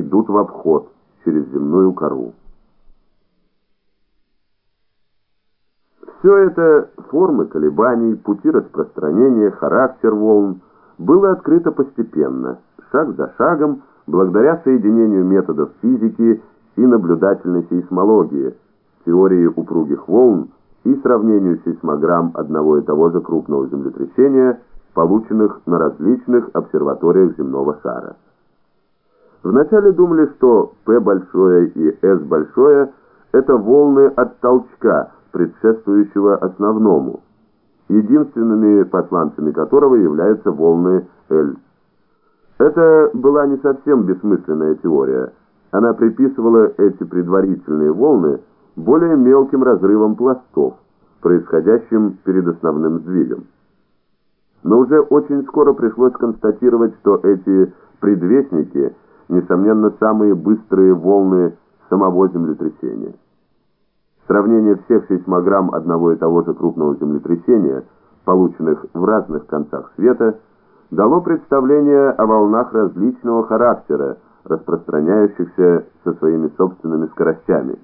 идут в обход через земную кору. Все это формы колебаний, пути распространения, характер волн было открыто постепенно, шаг за шагом, благодаря соединению методов физики и наблюдательной сейсмологии, теории упругих волн и сравнению сейсмограмм одного и того же крупного землетрясения, полученных на различных обсерваториях земного шара. Вначале думали, что P большое и S большое – это волны от толчка, предшествующего основному, единственными посланцами которого являются волны L. Это была не совсем бессмысленная теория. Она приписывала эти предварительные волны более мелким разрывам пластов, происходящим перед основным сдвигом. Но уже очень скоро пришлось констатировать, что эти предвестники, несомненно, самые быстрые волны самого землетрясения. Сравнение всех сейсмограмм одного и того же крупного землетрясения, полученных в разных концах света, дало представление о волнах различного характера, распространяющихся со своими собственными скоростями.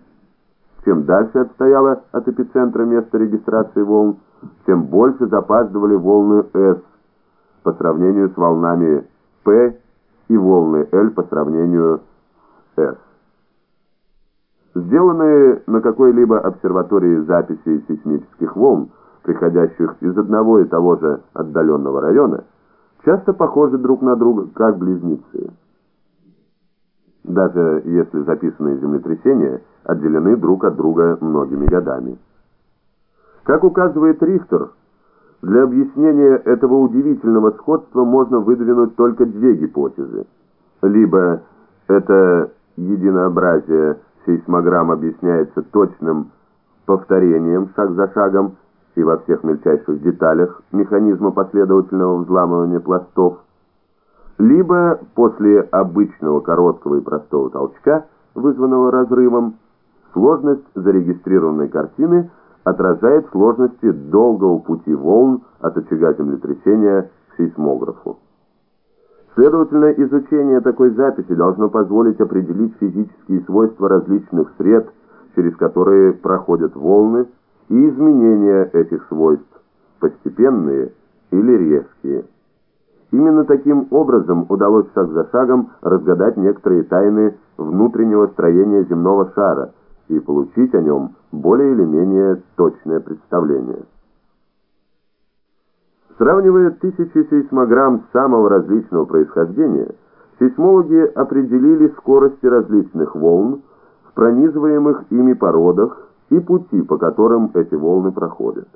Чем дальше отстояло от эпицентра место регистрации волн, тем больше запаздывали волны S по сравнению с волнами P и волны L по сравнению с S. Сделанные на какой-либо обсерватории записи сейсмических волн, приходящих из одного и того же отдаленного района, часто похожи друг на друга как близнецы. Даже если записанные землетрясения отделены друг от друга многими годами. Как указывает Рихтер, для объяснения этого удивительного сходства можно выдвинуть только две гипотезы. Либо это единообразие сейсмограмм объясняется точным повторением шаг за шагом и во всех мельчайших деталях механизма последовательного взламывания пластов, либо после обычного короткого и простого толчка, вызванного разрывом, сложность зарегистрированной картины отражает сложности долгого пути волн от очага землетрясения к сейсмографу. Следовательно, изучение такой записи должно позволить определить физические свойства различных сред, через которые проходят волны, и изменения этих свойств, постепенные или резкие. Именно таким образом удалось шаг за шагом разгадать некоторые тайны внутреннего строения земного шара и получить о нем более или менее точное представление. Сравнивая тысячи сейсмограмм самого различного происхождения, сейсмологи определили скорости различных волн в пронизываемых ими породах и пути, по которым эти волны проходят.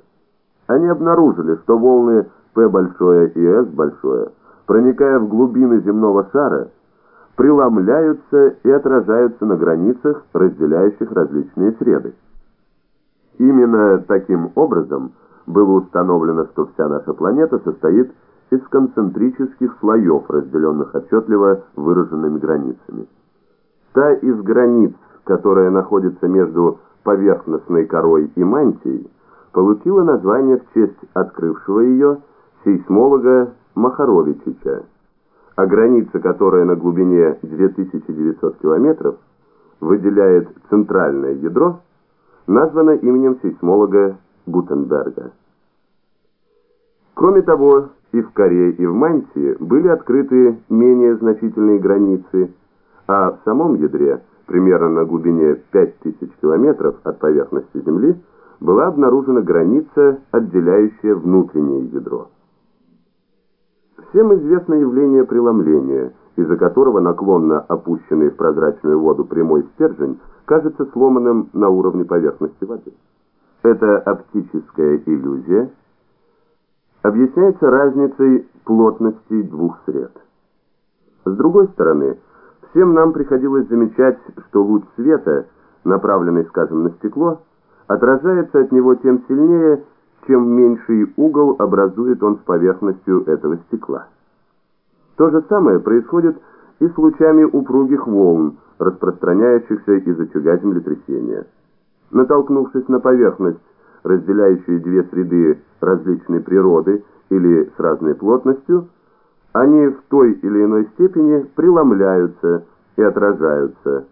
Они обнаружили, что волны P большое и S большое, проникая в глубины земного шара, преломляются и отражаются на границах, разделяющих различные среды. Именно таким образом было установлено, что вся наша планета состоит из концентрических слоев, разделенных отчетливо выраженными границами. Та из границ, которая находится между поверхностной корой и мантией, получила название в честь открывшего ее сейсмолога Махаровичича, а граница, которая на глубине 2900 километров выделяет центральное ядро, названа именем сейсмолога Гутенберга. Кроме того, и в коре, и в мантии были открыты менее значительные границы, а в самом ядре, примерно на глубине 5000 километров от поверхности Земли, была обнаружена граница, отделяющая внутреннее ядро. Всем известно явление преломления, из-за которого наклонно опущенный в прозрачную воду прямой стержень кажется сломанным на уровне поверхности воды. Эта оптическая иллюзия объясняется разницей плотностей двух сред. С другой стороны, всем нам приходилось замечать, что луч света, направленный, скажем, на стекло, отражается от него тем сильнее, чем меньший угол образует он с поверхностью этого стекла. То же самое происходит и с лучами упругих волн, распространяющихся из очага землетрясения. Натолкнувшись на поверхность, разделяющую две среды различной природы или с разной плотностью, они в той или иной степени преломляются и отражаются